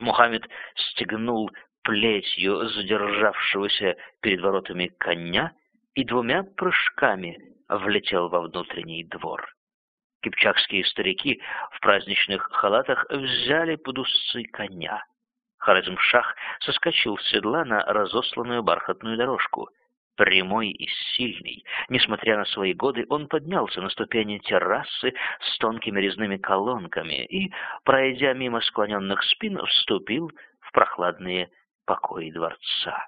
Мухаммед стегнул плетью задержавшегося перед воротами коня и двумя прыжками влетел во внутренний двор. Кипчакские старики в праздничных халатах взяли под усы коня. Харизм-шах соскочил с седла на разосланную бархатную дорожку. Прямой и сильный, несмотря на свои годы, он поднялся на ступени террасы с тонкими резными колонками и, пройдя мимо склоненных спин, вступил в прохладные покои дворца.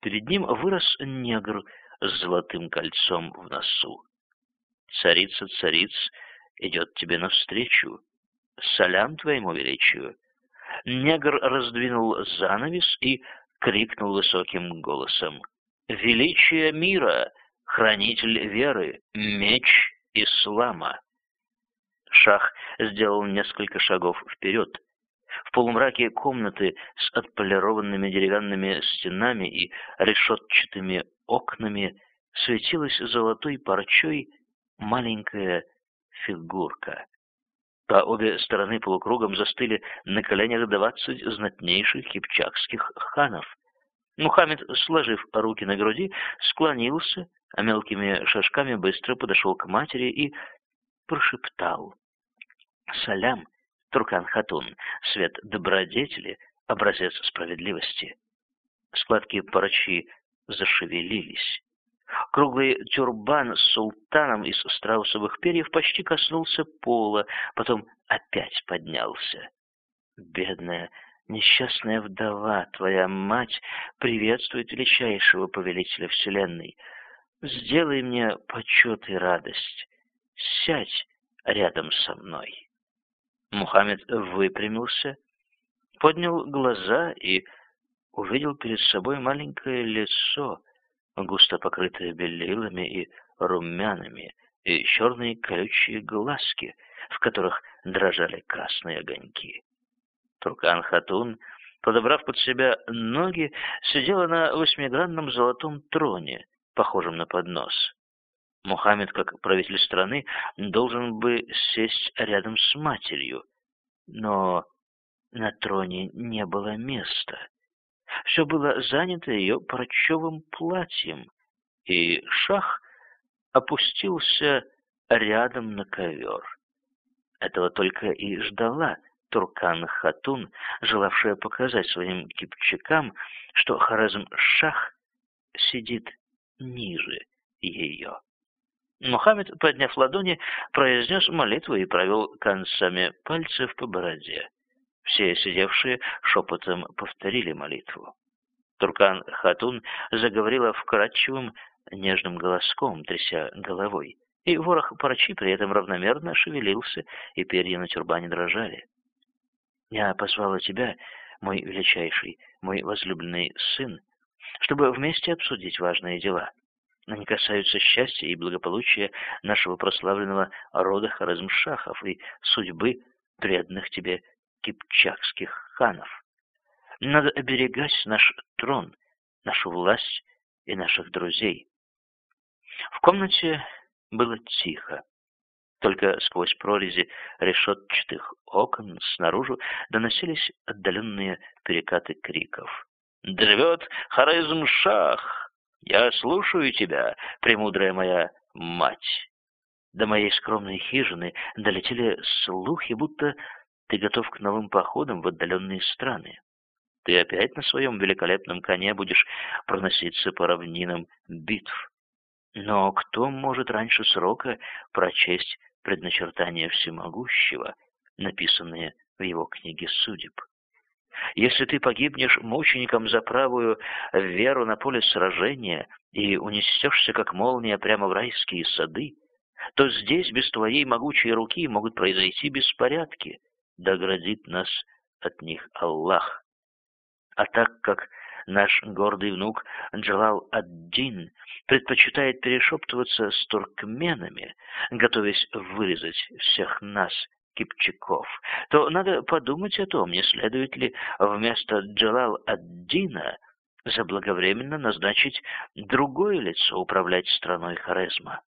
Перед ним вырос негр с золотым кольцом в носу. Царица цариц идет тебе навстречу. Салям твоему величию. Негр раздвинул занавес и крикнул высоким голосом. «Величие мира, хранитель веры, меч ислама!» Шах сделал несколько шагов вперед. В полумраке комнаты с отполированными деревянными стенами и решетчатыми окнами светилась золотой парчой маленькая фигурка. По обе стороны полукругом застыли на коленях двадцать знатнейших кипчакских ханов. Мухаммед, сложив руки на груди, склонился, а мелкими шажками быстро подошел к матери и прошептал. «Салям, Туркан-Хатун, свет добродетели, образец справедливости». Складки парчи зашевелились. Круглый тюрбан с султаном из страусовых перьев почти коснулся пола, потом опять поднялся. Бедная, несчастная вдова, твоя мать приветствует величайшего повелителя вселенной. Сделай мне почет и радость. Сядь рядом со мной. Мухаммед выпрямился, поднял глаза и увидел перед собой маленькое лицо — густо покрытые белилами и румянами, и черные колючие глазки, в которых дрожали красные огоньки. Туркан-Хатун, подобрав под себя ноги, сидела на восьмигранном золотом троне, похожем на поднос. Мухаммед, как правитель страны, должен бы сесть рядом с матерью, но на троне не было места. Все было занято ее парчевым платьем, и шах опустился рядом на ковер. Этого только и ждала Туркан-Хатун, желавшая показать своим кипчакам, что Харазм-Шах сидит ниже ее. Мухаммед, подняв ладони, произнес молитву и провел концами пальцев по бороде. Все сидевшие шепотом повторили молитву. Туркан Хатун заговорила вкрадчивым, нежным голоском, тряся головой, и ворох парчи при этом равномерно шевелился, и перья на тюрбане дрожали. «Я позвала тебя, мой величайший, мой возлюбленный сын, чтобы вместе обсудить важные дела. Они касаются счастья и благополучия нашего прославленного рода Харазмшахов и судьбы преданных тебе кипчакских ханов. Надо оберегать наш трон, нашу власть и наших друзей. В комнате было тихо. Только сквозь прорези решетчатых окон снаружи доносились отдаленные перекаты криков. «Древет Харизм-Шах! Я слушаю тебя, премудрая моя мать!» До моей скромной хижины долетели слухи, будто ты готов к новым походам в отдаленные страны. Ты опять на своем великолепном коне будешь проноситься по равнинам битв. Но кто может раньше срока прочесть предначертания всемогущего, написанные в его книге судеб? Если ты погибнешь мучеником за правую веру на поле сражения и унесешься, как молния, прямо в райские сады, то здесь без твоей могучей руки могут произойти беспорядки, да оградит нас от них Аллах. А так как наш гордый внук Джалал ад-Дин предпочитает перешептываться с туркменами, готовясь вырезать всех нас, кипчаков, то надо подумать о том, не следует ли вместо Джалал ад-Дина заблаговременно назначить другое лицо управлять страной Хорезма.